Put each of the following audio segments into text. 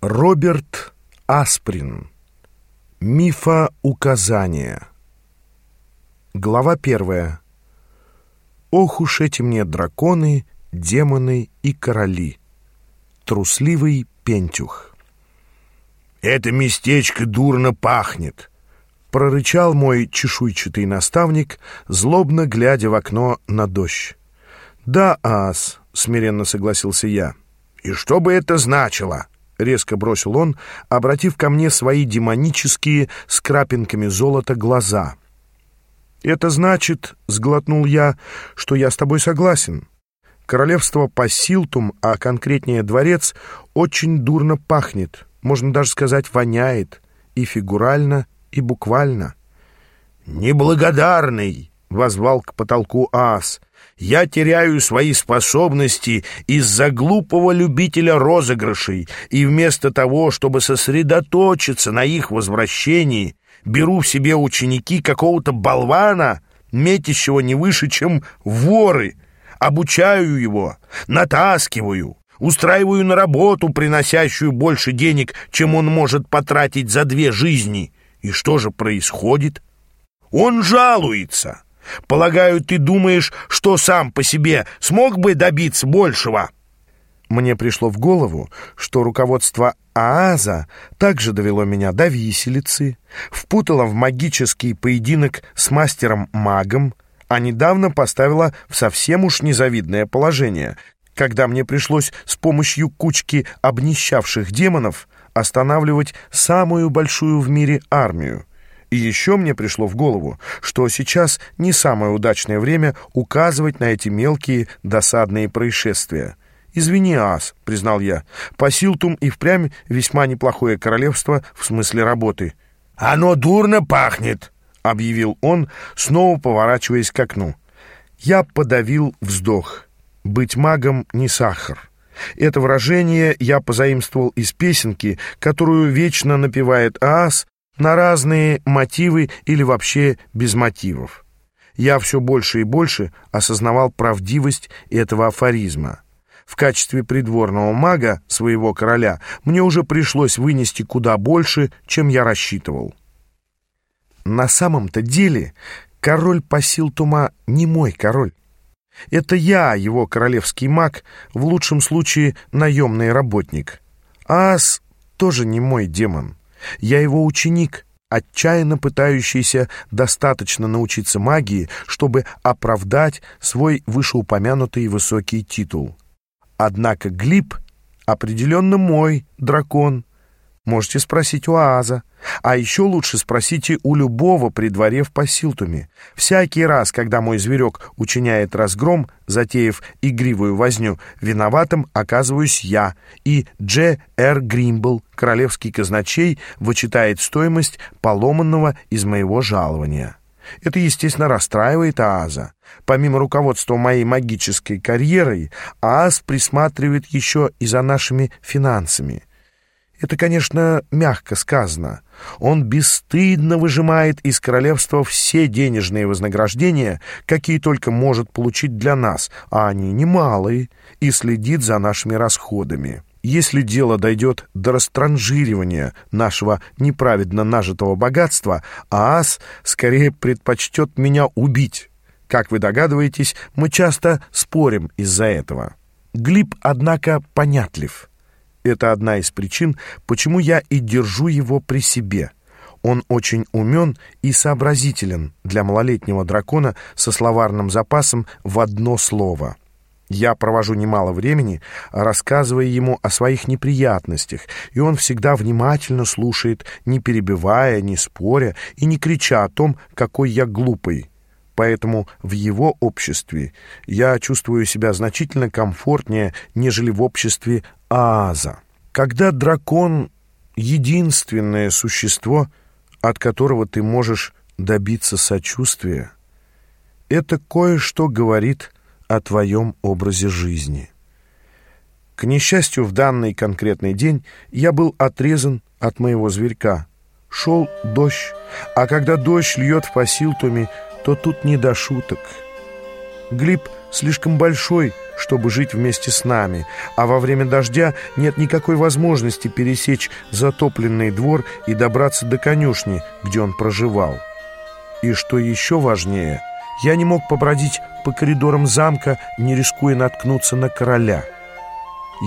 Роберт Асприн. Мифа указания. Глава первая. Ох уж эти мне драконы, демоны и короли. Трусливый пентюх. «Это местечко дурно пахнет», — прорычал мой чешуйчатый наставник, злобно глядя в окно на дождь. «Да, ас», — смиренно согласился я. «И что бы это значило?» — резко бросил он, обратив ко мне свои демонические с крапинками золота глаза. «Это значит, — сглотнул я, — что я с тобой согласен. Королевство Пассилтум, а конкретнее дворец, очень дурно пахнет, можно даже сказать, воняет, и фигурально, и буквально». «Неблагодарный!» — возвал к потолку Аас. Я теряю свои способности из-за глупого любителя розыгрышей, и вместо того, чтобы сосредоточиться на их возвращении, беру в себе ученики какого-то болвана, метящего не выше, чем воры, обучаю его, натаскиваю, устраиваю на работу, приносящую больше денег, чем он может потратить за две жизни. И что же происходит? Он жалуется. Полагаю, ты думаешь, что сам по себе смог бы добиться большего?» Мне пришло в голову, что руководство ААЗа также довело меня до виселицы, впутало в магический поединок с мастером-магом, а недавно поставило в совсем уж незавидное положение, когда мне пришлось с помощью кучки обнищавших демонов останавливать самую большую в мире армию. И еще мне пришло в голову, что сейчас не самое удачное время указывать на эти мелкие досадные происшествия. «Извини, Ас», — признал я, — «Пасилтум и впрямь весьма неплохое королевство в смысле работы». «Оно дурно пахнет», — объявил он, снова поворачиваясь к окну. Я подавил вздох. «Быть магом — не сахар». Это выражение я позаимствовал из песенки, которую вечно напевает Аас на разные мотивы или вообще без мотивов. Я все больше и больше осознавал правдивость этого афоризма. В качестве придворного мага своего короля мне уже пришлось вынести куда больше, чем я рассчитывал. На самом-то деле король Пасилтума не мой король. Это я, его королевский маг, в лучшем случае наемный работник. Ас тоже не мой демон. Я его ученик, отчаянно пытающийся достаточно научиться магии, чтобы оправдать свой вышеупомянутый высокий титул. Однако Глиб определенно мой дракон. Можете спросить у Ааза. А еще лучше спросите у любого при дворе в Пасилтуме. Всякий раз, когда мой зверек учиняет разгром, затеяв игривую возню, виноватым оказываюсь я, и Дж. Р. Гримбл, королевский казначей, вычитает стоимость поломанного из моего жалования. Это, естественно, расстраивает Ааза. Помимо руководства моей магической карьерой, Ааз присматривает еще и за нашими финансами. Это, конечно, мягко сказано. Он бесстыдно выжимает из королевства все денежные вознаграждения, какие только может получить для нас, а они немалые, и следит за нашими расходами. Если дело дойдет до растранжиривания нашего неправедно нажитого богатства, ААС скорее предпочтет меня убить. Как вы догадываетесь, мы часто спорим из-за этого. Глиб, однако, понятлив. Это одна из причин, почему я и держу его при себе. Он очень умен и сообразителен для малолетнего дракона со словарным запасом в одно слово. Я провожу немало времени, рассказывая ему о своих неприятностях, и он всегда внимательно слушает, не перебивая, не споря и не крича о том, какой я глупый поэтому в его обществе я чувствую себя значительно комфортнее, нежели в обществе Ааза. Когда дракон — единственное существо, от которого ты можешь добиться сочувствия, это кое-что говорит о твоем образе жизни. К несчастью, в данный конкретный день я был отрезан от моего зверька. Шел дождь, а когда дождь льет в Пасилтуме, то тут не до шуток. Глиб слишком большой, чтобы жить вместе с нами, а во время дождя нет никакой возможности пересечь затопленный двор и добраться до конюшни, где он проживал. И что еще важнее, я не мог побродить по коридорам замка, не рискуя наткнуться на короля.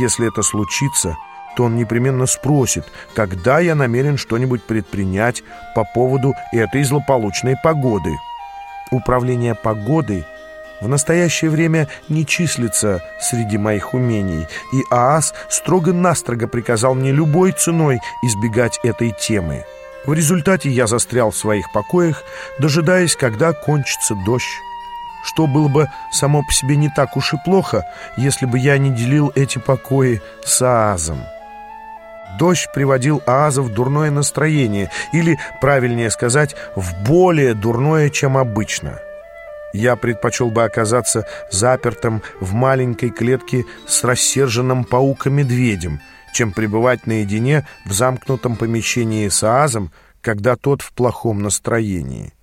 Если это случится, то он непременно спросит, когда я намерен что-нибудь предпринять по поводу этой злополучной погоды. Управление погодой в настоящее время не числится среди моих умений, и ААС строго-настрого приказал мне любой ценой избегать этой темы. В результате я застрял в своих покоях, дожидаясь, когда кончится дождь. Что было бы само по себе не так уж и плохо, если бы я не делил эти покои с Аазом. Дождь приводил Ааза в дурное настроение, или, правильнее сказать, в более дурное, чем обычно. Я предпочел бы оказаться запертым в маленькой клетке с рассерженным пауком-медведем, чем пребывать наедине в замкнутом помещении с Аазом, когда тот в плохом настроении.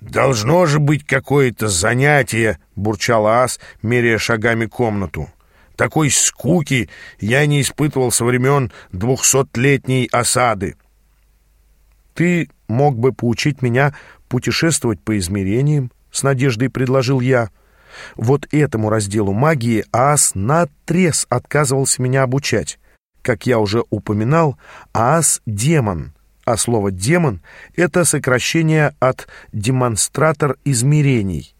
«Должно же быть какое-то занятие», — бурчал Аас, меряя шагами комнату. «Такой скуки я не испытывал со времен двухсотлетней осады». «Ты мог бы поучить меня путешествовать по измерениям?» — с надеждой предложил я. Вот этому разделу магии Аас наотрез отказывался меня обучать. Как я уже упоминал, Аас — демон — а слово «демон» — это сокращение от «демонстратор измерений».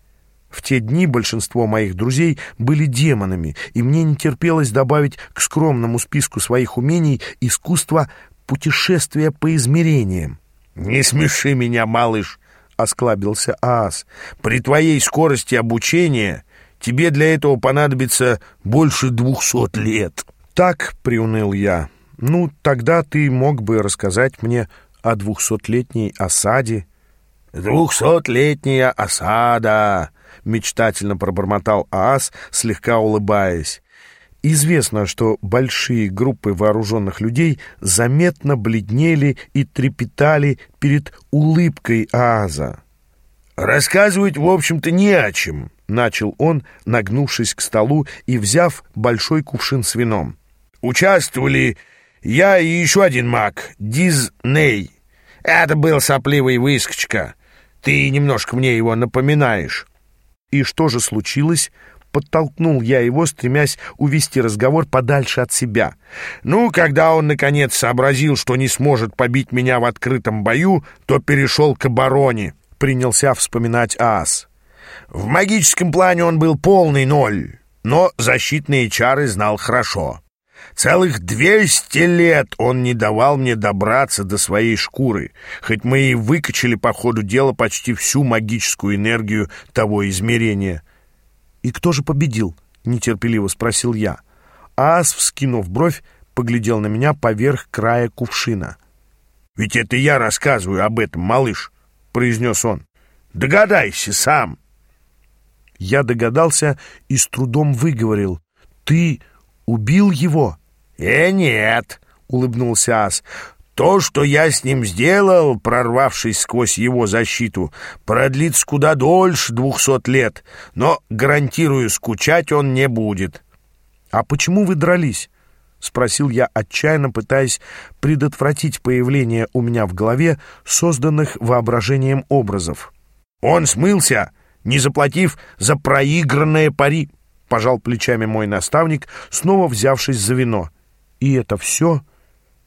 В те дни большинство моих друзей были демонами, и мне не терпелось добавить к скромному списку своих умений искусство путешествия по измерениям. «Не смеши меня, малыш!» — осклабился Аас. «При твоей скорости обучения тебе для этого понадобится больше двухсот лет». «Так», — приуныл я, — ну, тогда ты мог бы рассказать мне о двухсотлетней осаде. «Двухсотлетняя осада!» — мечтательно пробормотал Аас, слегка улыбаясь. Известно, что большие группы вооруженных людей заметно бледнели и трепетали перед улыбкой Ааза. «Рассказывать, в общем-то, не о чем», — начал он, нагнувшись к столу и взяв большой кувшин с вином. «Участвовали я и еще один маг, Дизней. Это был сопливый выскочка. Ты немножко мне его напоминаешь. И что же случилось? Подтолкнул я его, стремясь увести разговор подальше от себя. Ну, когда он, наконец, сообразил, что не сможет побить меня в открытом бою, то перешел к обороне. Принялся вспоминать ас. В магическом плане он был полный ноль, но защитные чары знал хорошо. Целых двести лет он не давал мне добраться до своей шкуры, хоть мы и выкачали по ходу дела почти всю магическую энергию того измерения. «И кто же победил?» — нетерпеливо спросил я. Ас, вскинув бровь, поглядел на меня поверх края кувшина. «Ведь это я рассказываю об этом, малыш», — произнес он. «Догадайся сам». Я догадался и с трудом выговорил. «Ты убил его?» «Э, нет», — улыбнулся Ас. «То, что я с ним сделал, прорвавшись сквозь его защиту, продлится куда дольше двухсот лет, но, гарантирую, скучать он не будет». «А почему вы дрались?» — спросил я, отчаянно пытаясь предотвратить появление у меня в голове созданных воображением образов. «Он смылся, не заплатив за проигранное пари», — пожал плечами мой наставник, снова взявшись за вино. «И это все?»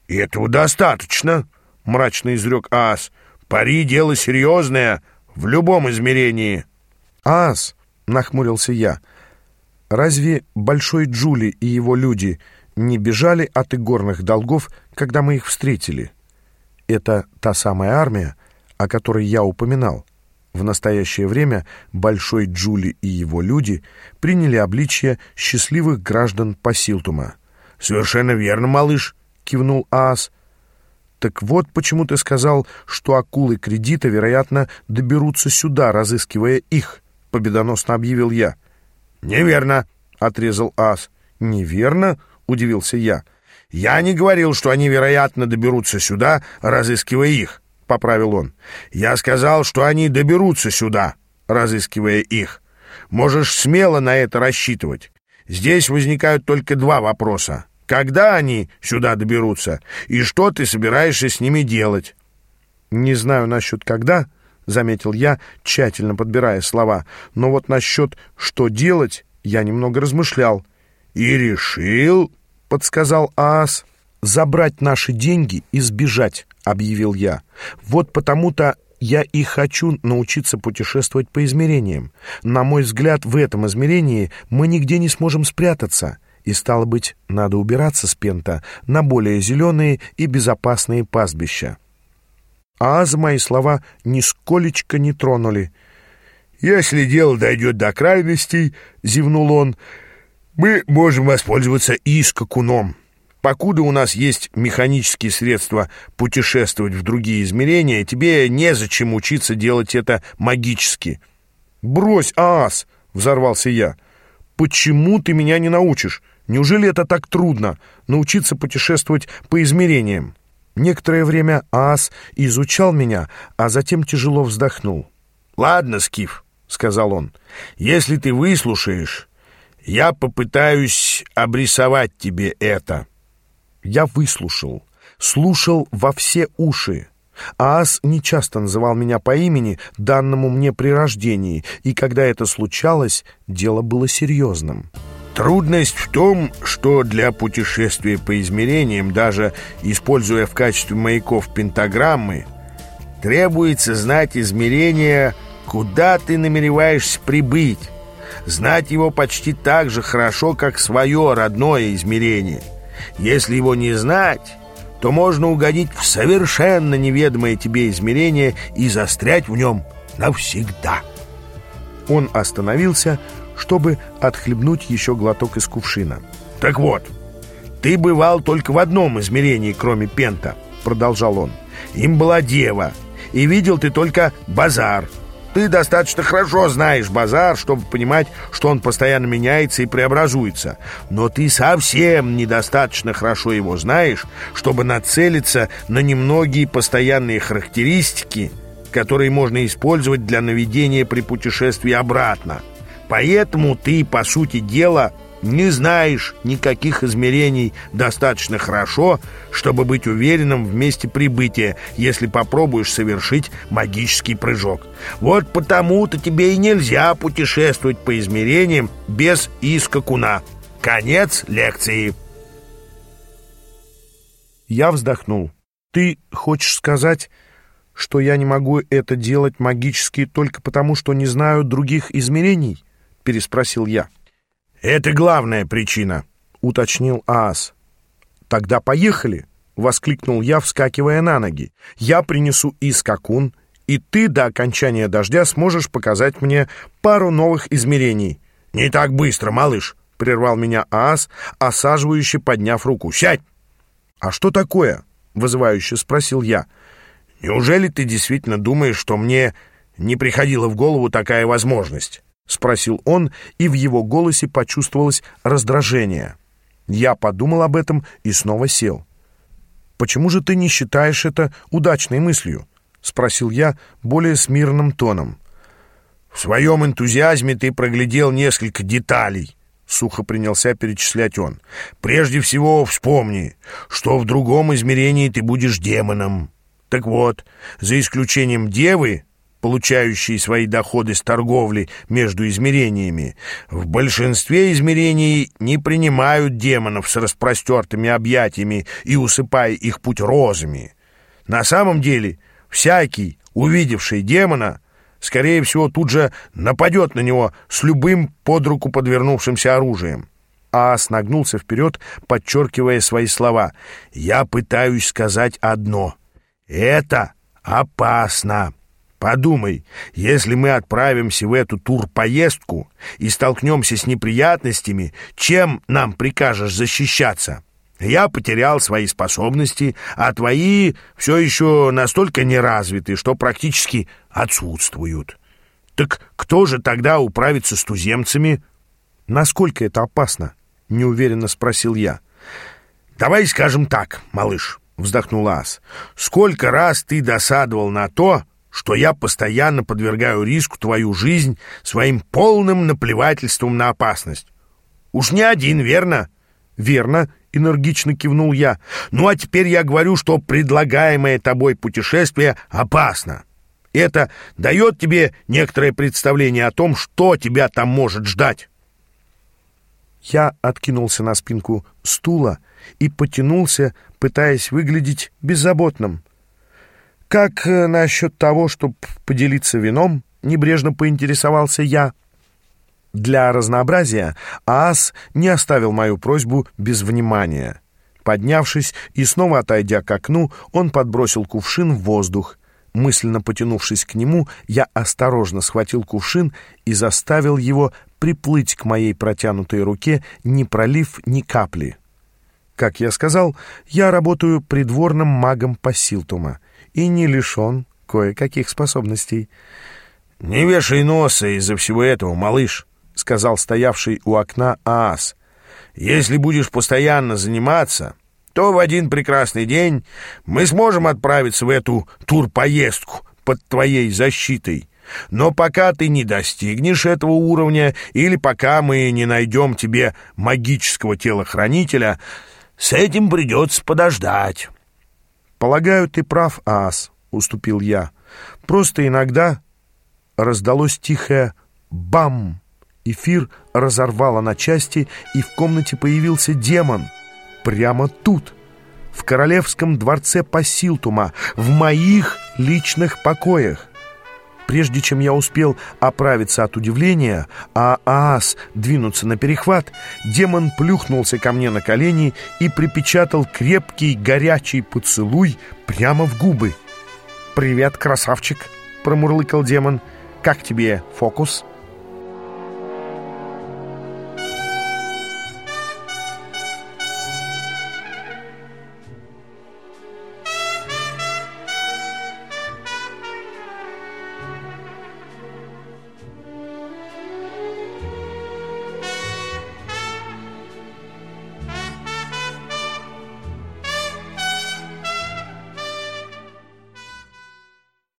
«Этого достаточно», — мрачно изрек Ас. «Пари — дело серьезное в любом измерении». «Ас», — нахмурился я, — «разве Большой Джули и его люди не бежали от игорных долгов, когда мы их встретили? Это та самая армия, о которой я упоминал». В настоящее время Большой Джули и его люди приняли обличье счастливых граждан Пасилтума. «Совершенно верно, малыш», — кивнул Аас. «Так вот почему ты сказал, что акулы кредита, вероятно, доберутся сюда, разыскивая их», — победоносно объявил я. «Неверно», — отрезал Аас. «Неверно?» — удивился я. «Я не говорил, что они, вероятно, доберутся сюда, разыскивая их», — поправил он. «Я сказал, что они доберутся сюда, разыскивая их. можешь смело на это рассчитывать. Здесь возникают только два вопроса. Когда они сюда доберутся, и что ты собираешься с ними делать? Не знаю насчет когда, — заметил я, тщательно подбирая слова, но вот насчет «что делать» я немного размышлял. «И решил», — подсказал Аас, — «забрать наши деньги и сбежать», — объявил я. «Вот потому-то я и хочу научиться путешествовать по измерениям. На мой взгляд, в этом измерении мы нигде не сможем спрятаться, и, стало быть, надо убираться с Пента на более зеленые и безопасные пастбища. А за мои слова нисколечко не тронули. «Если дело дойдет до крайностей, — зевнул он, — мы можем воспользоваться и скакуном». Покуда у нас есть механические средства путешествовать в другие измерения, тебе незачем учиться делать это магически. «Брось, ас!» — взорвался я. «Почему ты меня не научишь? Неужели это так трудно — научиться путешествовать по измерениям?» Некоторое время ас изучал меня, а затем тяжело вздохнул. «Ладно, Скиф», — сказал он, — «если ты выслушаешь, я попытаюсь обрисовать тебе это». Я выслушал, слушал во все уши. Аас нечасто называл меня по имени, данному мне при рождении, и когда это случалось, дело было серьезным. Трудность в том, что для путешествия по измерениям, даже используя в качестве маяков пентаграммы, требуется знать измерения, куда ты намереваешься прибыть, знать его почти так же хорошо, как свое родное измерение — если его не знать, то можно угодить в совершенно неведомое тебе измерение и застрять в нем навсегда. Он остановился, чтобы отхлебнуть еще глоток из кувшина. «Так вот, ты бывал только в одном измерении, кроме Пента», — продолжал он. «Им была дева, и видел ты только базар, ты достаточно хорошо знаешь базар, чтобы понимать, что он постоянно меняется и преобразуется. Но ты совсем недостаточно хорошо его знаешь, чтобы нацелиться на немногие постоянные характеристики, которые можно использовать для наведения при путешествии обратно. Поэтому ты, по сути дела, не знаешь никаких измерений достаточно хорошо, чтобы быть уверенным в месте прибытия, если попробуешь совершить магический прыжок. Вот потому-то тебе и нельзя путешествовать по измерениям без искакуна. Конец лекции. Я вздохнул. Ты хочешь сказать, что я не могу это делать магически только потому, что не знаю других измерений? Переспросил я. «Это главная причина», — уточнил Аас. «Тогда поехали!» — воскликнул я, вскакивая на ноги. «Я принесу искакун, и ты до окончания дождя сможешь показать мне пару новых измерений». «Не так быстро, малыш!» — прервал меня Аас, осаживающе подняв руку. «Сядь!» «А что такое?» — вызывающе спросил я. «Неужели ты действительно думаешь, что мне не приходила в голову такая возможность?» — спросил он, и в его голосе почувствовалось раздражение. Я подумал об этом и снова сел. «Почему же ты не считаешь это удачной мыслью?» — спросил я более смирным тоном. «В своем энтузиазме ты проглядел несколько деталей», — сухо принялся перечислять он. «Прежде всего вспомни, что в другом измерении ты будешь демоном. Так вот, за исключением девы, получающие свои доходы с торговли между измерениями, в большинстве измерений не принимают демонов с распростертыми объятиями и усыпая их путь розами. На самом деле, всякий, увидевший демона, скорее всего, тут же нападет на него с любым под руку подвернувшимся оружием. Аас нагнулся вперед, подчеркивая свои слова. «Я пытаюсь сказать одно. Это опасно!» Подумай, если мы отправимся в эту турпоездку и столкнемся с неприятностями, чем нам прикажешь защищаться? Я потерял свои способности, а твои все еще настолько неразвиты, что практически отсутствуют. Так кто же тогда управится с туземцами? Насколько это опасно? Неуверенно спросил я. Давай скажем так, малыш, вздохнул Ас. Сколько раз ты досадовал на то, что я постоянно подвергаю риску твою жизнь своим полным наплевательством на опасность. Уж не один, верно? Верно, энергично кивнул я. Ну а теперь я говорю, что предлагаемое тобой путешествие опасно. Это дает тебе некоторое представление о том, что тебя там может ждать. Я откинулся на спинку стула и потянулся, пытаясь выглядеть беззаботным. «Как э, насчет того, чтобы поделиться вином?» — небрежно поинтересовался я. Для разнообразия Аас не оставил мою просьбу без внимания. Поднявшись и снова отойдя к окну, он подбросил кувшин в воздух. Мысленно потянувшись к нему, я осторожно схватил кувшин и заставил его приплыть к моей протянутой руке, не пролив ни капли. Как я сказал, я работаю придворным магом Пассилтума и не лишен кое-каких способностей. — Не вешай носа из-за всего этого, малыш, — сказал стоявший у окна Аас. — Если будешь постоянно заниматься, то в один прекрасный день мы сможем отправиться в эту турпоездку под твоей защитой. Но пока ты не достигнешь этого уровня или пока мы не найдем тебе магического телохранителя, с этим придется подождать». «Полагаю, ты прав, Аас», — уступил я. «Просто иногда раздалось тихое «бам». Эфир разорвало на части, и в комнате появился демон. Прямо тут, в королевском дворце Пасилтума, в моих личных покоях. Прежде чем я успел оправиться от удивления, а Аас двинуться на перехват, демон плюхнулся ко мне на колени и припечатал крепкий горячий поцелуй прямо в губы. «Привет, красавчик!» — промурлыкал демон. «Как тебе фокус?»